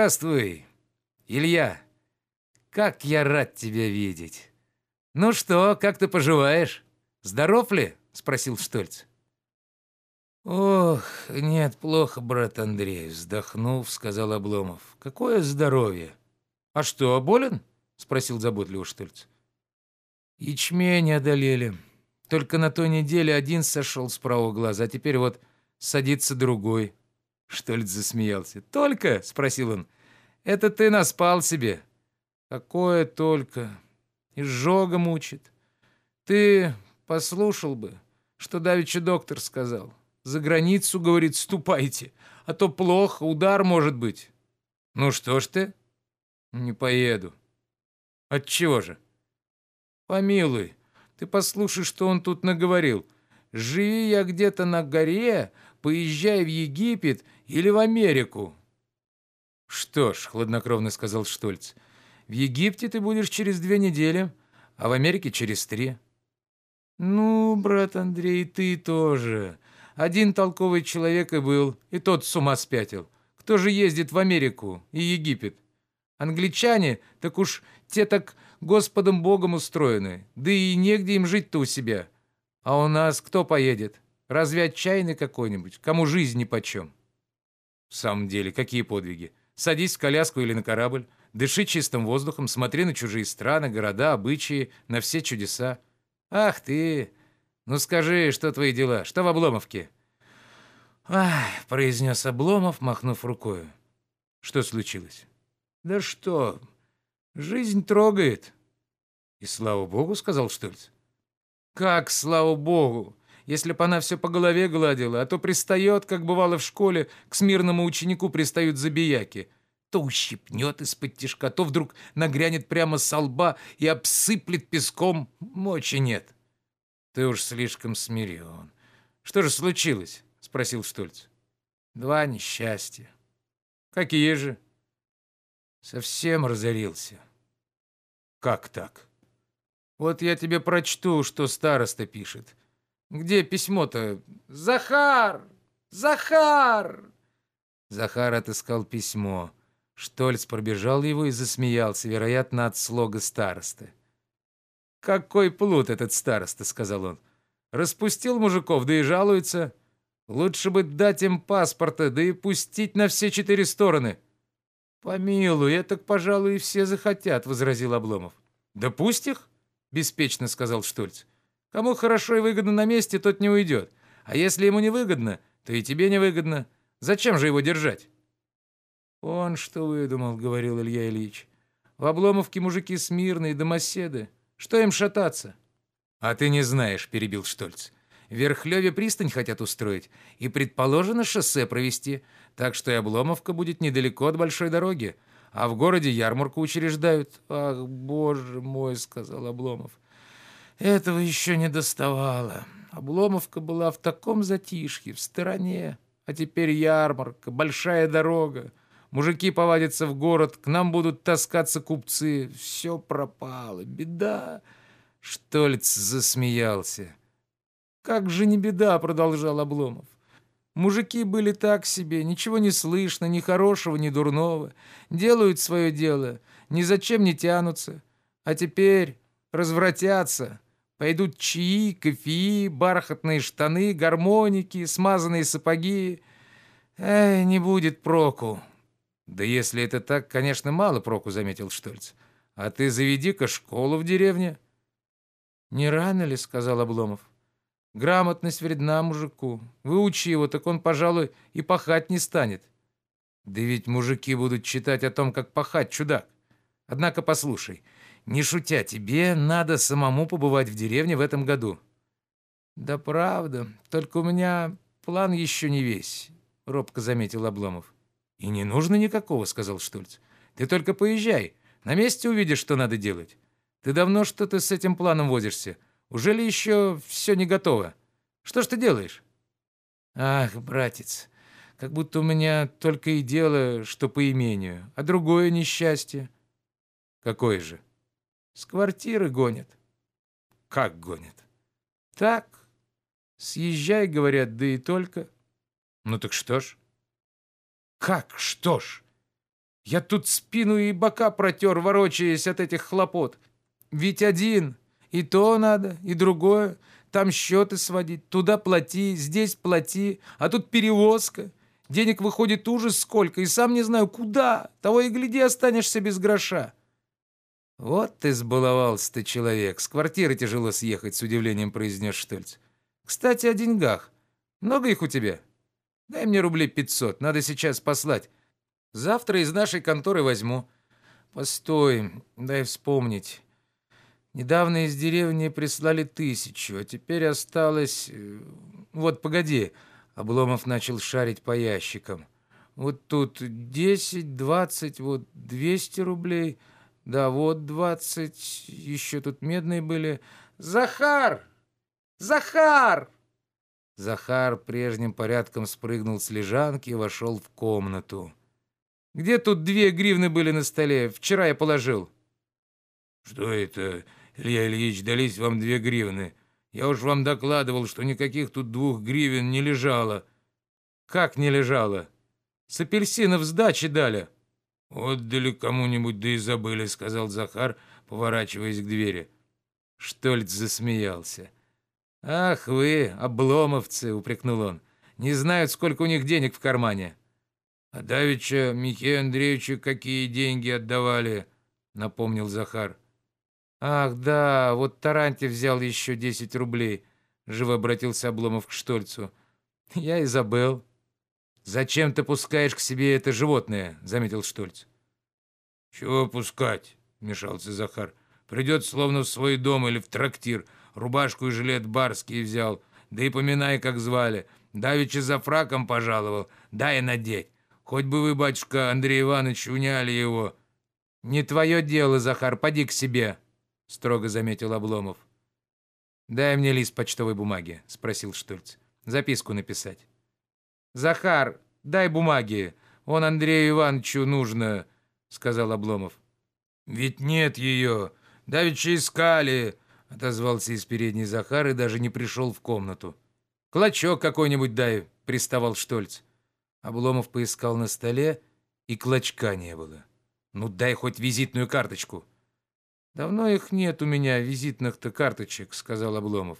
Здравствуй, Илья. Как я рад тебя видеть. Ну что, как ты поживаешь? Здоров ли? Спросил Штольц. «Ох, нет, плохо, брат Андрей», — вздохнув, сказал Обломов. «Какое здоровье!» «А что, болен?» — спросил заботливо Штольц. «Ячмень одолели. Только на той неделе один сошел с правого глаза, а теперь вот садится другой». Штольц засмеялся. «Только?» — спросил он. «Это ты наспал себе». «Какое только? Изжога мучит. Ты послушал бы, что давеча доктор сказал». За границу, говорит, ступайте, а то плохо, удар может быть. Ну что ж ты? Не поеду. Отчего же? Помилуй, ты послушай, что он тут наговорил. Живи я где-то на горе, поезжай в Египет или в Америку. Что ж, хладнокровно сказал Штольц, в Египте ты будешь через две недели, а в Америке через три. Ну, брат Андрей, ты тоже. Один толковый человек и был, и тот с ума спятил. Кто же ездит в Америку и Египет? Англичане, так уж те так Господом Богом устроены, да и негде им жить-то у себя. А у нас кто поедет? Разве отчаянный какой-нибудь? Кому жизнь нипочем? В самом деле, какие подвиги? Садись в коляску или на корабль, дыши чистым воздухом, смотри на чужие страны, города, обычаи, на все чудеса. Ах ты, ну скажи, что твои дела? Что в Обломовке?» «Ах», — произнес Обломов, махнув рукой. «Что случилось?» «Да что, жизнь трогает». «И слава богу», — сказал Штольц. «Как слава богу? Если б она все по голове гладила, а то пристает, как бывало в школе, к смирному ученику пристают забияки. То ущипнет из-под тишка, то вдруг нагрянет прямо со лба и обсыплет песком. Мочи нет». Ты уж слишком смирен. Что же случилось? Спросил Штольц. Два несчастья. Какие же? Совсем разорился. Как так? Вот я тебе прочту, что староста пишет. Где письмо-то? Захар! Захар! Захар отыскал письмо. Штольц пробежал его и засмеялся, вероятно, от слога старосты. «Какой плут этот староста», — сказал он. «Распустил мужиков, да и жалуется. Лучше бы дать им паспорта, да и пустить на все четыре стороны». «Помилуй, это, пожалуй, и все захотят», — возразил Обломов. «Да пусть их», — беспечно сказал Штольц. «Кому хорошо и выгодно на месте, тот не уйдет. А если ему не выгодно, то и тебе не выгодно. Зачем же его держать?» «Он что выдумал», — говорил Илья Ильич. «В Обломовке мужики смирные, домоседы. Что им шататься?» «А ты не знаешь», — перебил Штольц. «В Верхлёве пристань хотят устроить, и предположено шоссе провести, так что и Обломовка будет недалеко от большой дороги, а в городе ярмарку учреждают». «Ах, боже мой», — сказал Обломов. «Этого еще не доставало. Обломовка была в таком затишье, в стороне, а теперь ярмарка, большая дорога. Мужики повадятся в город, к нам будут таскаться купцы. Все пропало. Беда. Штольц засмеялся. «Как же не беда», — продолжал Обломов. «Мужики были так себе, ничего не слышно, ни хорошего, ни дурного. Делают свое дело, ни зачем не тянутся. А теперь развратятся. Пойдут чаи, кофеи, бархатные штаны, гармоники, смазанные сапоги. Эй, не будет проку. «Да если это так, конечно, мало проку», — заметил Штольц. «А ты заведи-ка школу в деревне». «Не рано ли?» — сказал Обломов. «Грамотность вредна мужику. Выучи его, так он, пожалуй, и пахать не станет». «Да ведь мужики будут читать о том, как пахать, чудак. Однако послушай, не шутя, тебе надо самому побывать в деревне в этом году». «Да правда, только у меня план еще не весь», — робко заметил Обломов. «И не нужно никакого», — сказал Штольц. «Ты только поезжай. На месте увидишь, что надо делать. Ты давно что-то с этим планом возишься. Уже ли еще все не готово? Что ж ты делаешь?» «Ах, братец, как будто у меня только и дело, что по имению, а другое несчастье». «Какое же?» «С квартиры гонят». «Как гонят?» «Так. Съезжай, говорят, да и только». «Ну так что ж?» «Как? Что ж? Я тут спину и бока протер, ворочаясь от этих хлопот. Ведь один, и то надо, и другое. Там счеты сводить, туда плати, здесь плати, а тут перевозка. Денег выходит ужас сколько, и сам не знаю, куда. Того и гляди, останешься без гроша. Вот ты сбаловался ты, человек. С квартиры тяжело съехать, с удивлением произнес Штольц. Кстати, о деньгах. Много их у тебя? Дай мне рублей пятьсот, надо сейчас послать. Завтра из нашей конторы возьму. Постой, дай вспомнить. Недавно из деревни прислали тысячу, а теперь осталось... Э, вот, погоди. Обломов начал шарить по ящикам. Вот тут десять, двадцать, вот двести рублей. Да, вот двадцать. Еще тут медные были. Захар! Захар! Захар прежним порядком спрыгнул с лежанки и вошел в комнату. «Где тут две гривны были на столе? Вчера я положил». «Что это, Илья Ильич, дались вам две гривны? Я уж вам докладывал, что никаких тут двух гривен не лежало». «Как не лежало? С апельсинов сдачи дали». «Отдали кому-нибудь, да и забыли», — сказал Захар, поворачиваясь к двери. Штольц засмеялся. «Ах вы, обломовцы!» — упрекнул он. «Не знают, сколько у них денег в кармане». «А давеча Михею Андреевичу какие деньги отдавали?» — напомнил Захар. «Ах, да, вот Тарантьев взял еще десять рублей», — живо обратился Обломов к Штольцу. «Я и забыл». «Зачем ты пускаешь к себе это животное?» — заметил Штольц. «Чего пускать?» — вмешался Захар. «Придет словно в свой дом или в трактир. Рубашку и жилет барский взял. Да и поминай, как звали. Давеча за фраком пожаловал. Дай надеть. Хоть бы вы, батюшка Андрей Иванович, уняли его». «Не твое дело, Захар, поди к себе», — строго заметил Обломов. «Дай мне лист почтовой бумаги», — спросил Штольц. «Записку написать». «Захар, дай бумаги. Он Андрею Ивановичу нужно», — сказал Обломов. «Ведь нет ее. Давеча искали», — отозвался из передней Захар и даже не пришел в комнату. «Клочок какой-нибудь дай», — приставал Штольц. Обломов поискал на столе, и клочка не было. «Ну, дай хоть визитную карточку». «Давно их нет у меня, визитных-то карточек», — сказал Обломов.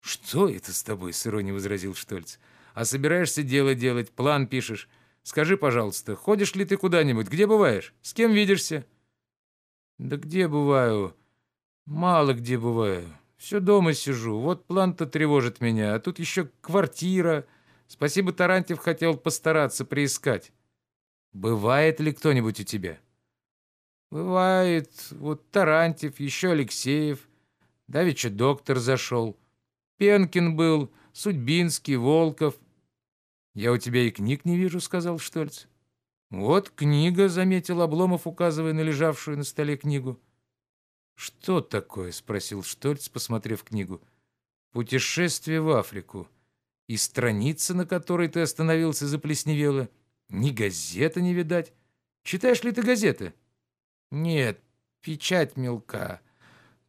«Что это с тобой?» — с иронией возразил Штольц. «А собираешься дело делать, план пишешь. Скажи, пожалуйста, ходишь ли ты куда-нибудь? Где бываешь? С кем видишься?» «Да где бываю? Мало где бываю. Все дома сижу. Вот план-то тревожит меня. А тут еще квартира. Спасибо, Тарантьев хотел постараться приискать. Бывает ли кто-нибудь у тебя?» «Бывает. Вот Тарантьев, еще Алексеев. Давеча доктор зашел. Пенкин был, Судьбинский, Волков». «Я у тебя и книг не вижу», — сказал Штольц. «Вот книга», — заметил Обломов, указывая на лежавшую на столе книгу. «Что такое?» — спросил Штольц, посмотрев книгу. «Путешествие в Африку. И страница, на которой ты остановился, заплесневела. Ни газеты не видать. Читаешь ли ты газеты?» Нет, печать мелка.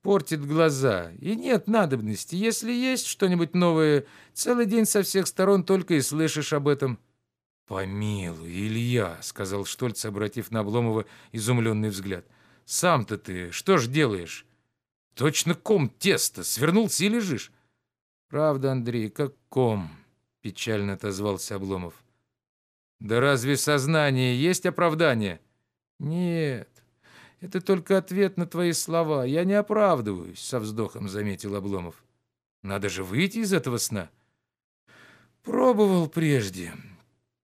Портит глаза. И нет надобности. Если есть что-нибудь новое, целый день со всех сторон только и слышишь об этом. «Помилуй, Илья», — сказал Штольц, обратив на Обломова изумленный взгляд. «Сам-то ты что ж делаешь? Точно ком теста, свернулся и лежишь». «Правда, Андрей, как ком», — печально отозвался Обломов. «Да разве сознание есть оправдание?» «Нет, это только ответ на твои слова. Я не оправдываюсь, со вздохом заметил Обломов. Надо же выйти из этого сна. Пробовал прежде.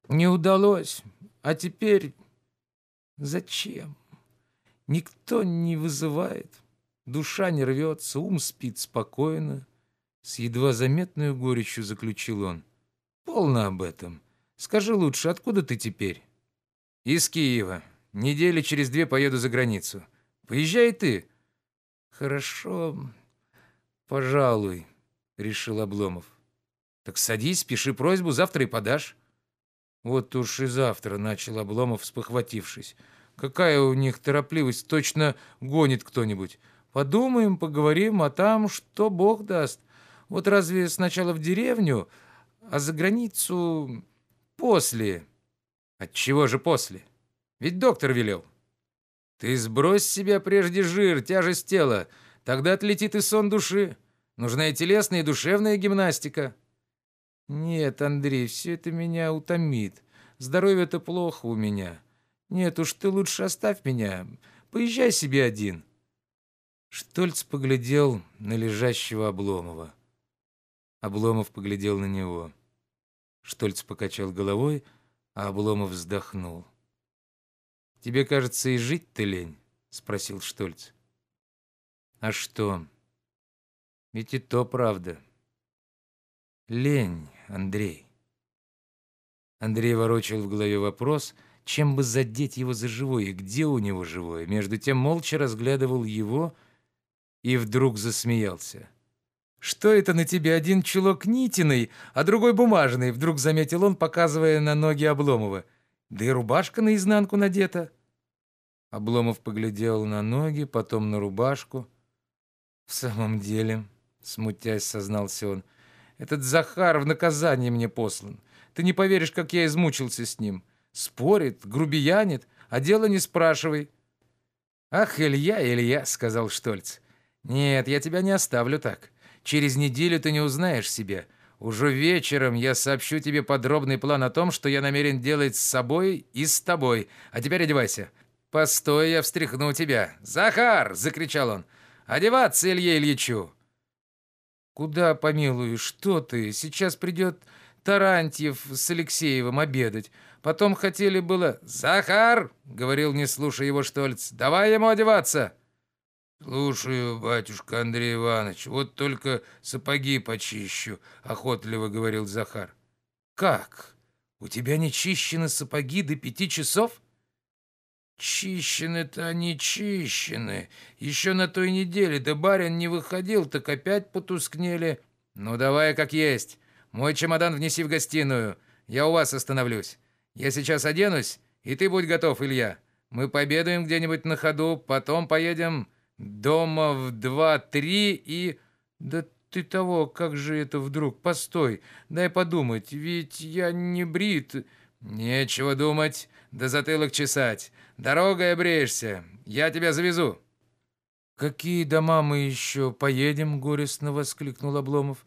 Не удалось. А теперь зачем? Никто не вызывает. Душа не рвется, ум спит спокойно. С едва заметной горечью заключил он. Полно об этом. Скажи лучше, откуда ты теперь? Из Киева. Недели через две поеду за границу. Поезжай ты». «Хорошо, пожалуй», — решил Обломов. «Так садись, пиши просьбу, завтра и подашь». «Вот уж и завтра», — начал Обломов, спохватившись. «Какая у них торопливость, точно гонит кто-нибудь. Подумаем, поговорим, а там что Бог даст. Вот разве сначала в деревню, а за границу после?» «Отчего же после?» Ведь доктор велел. Ты сбрось с себя прежде жир, тяжесть тела, тогда отлетит и сон души. Нужна и телесная, и душевная гимнастика. Нет, Андрей, все это меня утомит. Здоровье-то плохо у меня. Нет уж, ты лучше оставь меня. Поезжай себе один. Штольц поглядел на лежащего Обломова. Обломов поглядел на него. Штольц покачал головой, а Обломов вздохнул. «Тебе, кажется, и жить-то лень?» — спросил Штольц. «А что? Ведь и то правда. Лень, Андрей». Андрей ворочал в голове вопрос, чем бы задеть его за живое и где у него живое. Между тем молча разглядывал его и вдруг засмеялся. «Что это на тебе один чулок нитиный, а другой бумажный?» Вдруг заметил он, показывая на ноги Обломова. «Да и рубашка наизнанку надета». Обломов поглядел на ноги, потом на рубашку. «В самом деле», — смутясь, сознался он, — «этот Захар в наказание мне послан. Ты не поверишь, как я измучился с ним. Спорит, грубиянит, а дело не спрашивай». «Ах, Илья, Илья», — сказал Штольц, — «нет, я тебя не оставлю так». Через неделю ты не узнаешь себя. Уже вечером я сообщу тебе подробный план о том, что я намерен делать с собой и с тобой. А теперь одевайся. Постой, я встряхну тебя. Захар, закричал он. Одеваться, Илье Ильичу. Куда, помилуй, что ты? Сейчас придет Тарантьев с Алексеевым обедать. Потом хотели было... «Захар!» — говорил, не слушая его Штольц. «Давай ему одеваться!» «Слушаю, батюшка Андрей Иванович, вот только сапоги почищу», — охотливо говорил Захар. «Как? У тебя не чищены сапоги до пяти часов?» «Чищены-то они чищены. Еще на той неделе да барин не выходил, так опять потускнели». «Ну, давай как есть. Мой чемодан внеси в гостиную. Я у вас остановлюсь. Я сейчас оденусь, и ты будь готов, Илья. Мы пообедаем где-нибудь на ходу, потом поедем Дома в два-три и... Да ты того, как же это вдруг? Постой, дай подумать, ведь я не брит. Нечего думать, да затылок чесать. Дорогой обреешься, я тебя завезу. «Какие дома мы еще поедем?» — горестно воскликнул Обломов.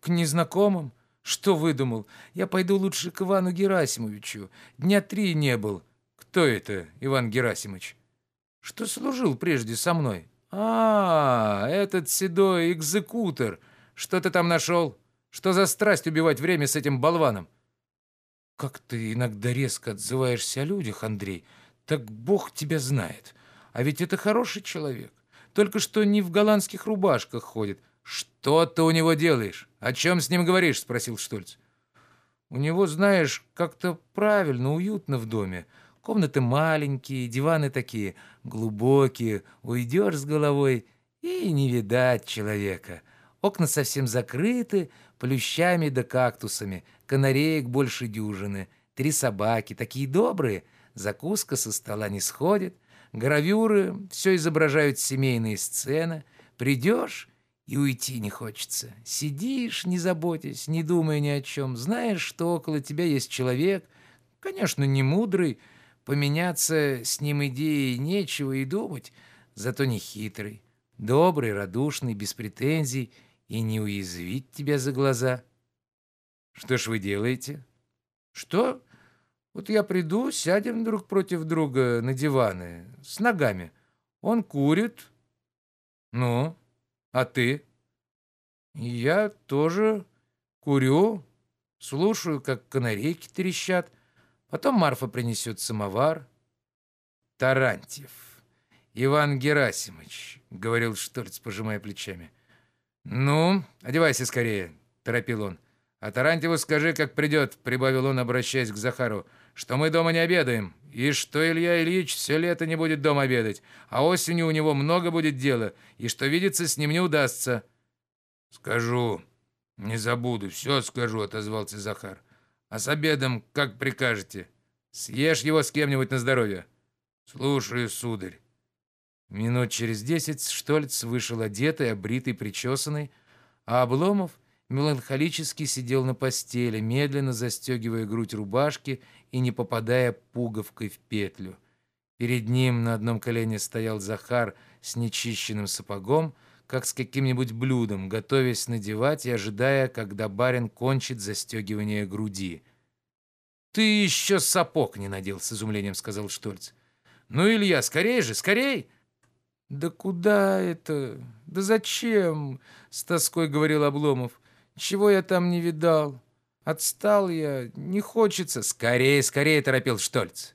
«К незнакомым? Что выдумал? Я пойду лучше к Ивану Герасимовичу. Дня три не был. Кто это, Иван Герасимович?» «Что служил прежде со мной?» «А, этот седой экзекутор. Что ты там нашел? Что за страсть убивать время с этим болваном?» «Как ты иногда резко отзываешься о людях, Андрей, так Бог тебя знает. А ведь это хороший человек. Только что не в голландских рубашках ходит. Что ты у него делаешь? О чем с ним говоришь?» — спросил Штольц. «У него, знаешь, как-то правильно, уютно в доме. Комнаты маленькие, диваны такие глубокие. Уйдешь с головой и не видать человека. Окна совсем закрыты, плющами да кактусами. Канареек больше дюжины. Три собаки, такие добрые. Закуска со стола не сходит. Гравюры, все изображают семейные сцены. Придешь и уйти не хочется. Сидишь, не заботясь, не думая ни о чем. Знаешь, что около тебя есть человек, конечно, не мудрый, Поменяться с ним идеей нечего и думать, зато не хитрый, добрый, радушный, без претензий и не уязвить тебя за глаза. Что ж вы делаете? Что? Вот я приду, сядем друг против друга на диваны, с ногами. Он курит. Ну, а ты? Я тоже курю, слушаю, как канарейки трещат, Потом Марфа принесет самовар. Тарантьев. Иван Герасимович, говорил Штольц, пожимая плечами. Ну, одевайся скорее, торопил он. А Тарантьеву скажи, как придет, прибавил он, обращаясь к Захару, что мы дома не обедаем, и что Илья Ильич все лето не будет дома обедать, а осенью у него много будет дела, и что видеться с ним не удастся. Скажу, не забуду, все скажу, отозвался Захар. А с обедом как прикажете? Съешь его с кем-нибудь на здоровье. Слушаю, сударь. Минут через десять Штольц вышел одетый, обритый, причесанный, а Обломов меланхолически сидел на постели, медленно застегивая грудь рубашки и не попадая пуговкой в петлю. Перед ним на одном колене стоял Захар с нечищенным сапогом, как с каким-нибудь блюдом, готовясь надевать и ожидая, когда барин кончит застегивание груди. «Ты еще сапог не надел», — с изумлением сказал Штольц. «Ну, Илья, скорей же, скорей!» «Да куда это? Да зачем?» — с тоской говорил Обломов. «Чего я там не видал? Отстал я, не хочется». «Скорее, скорее!» — торопил Штольц.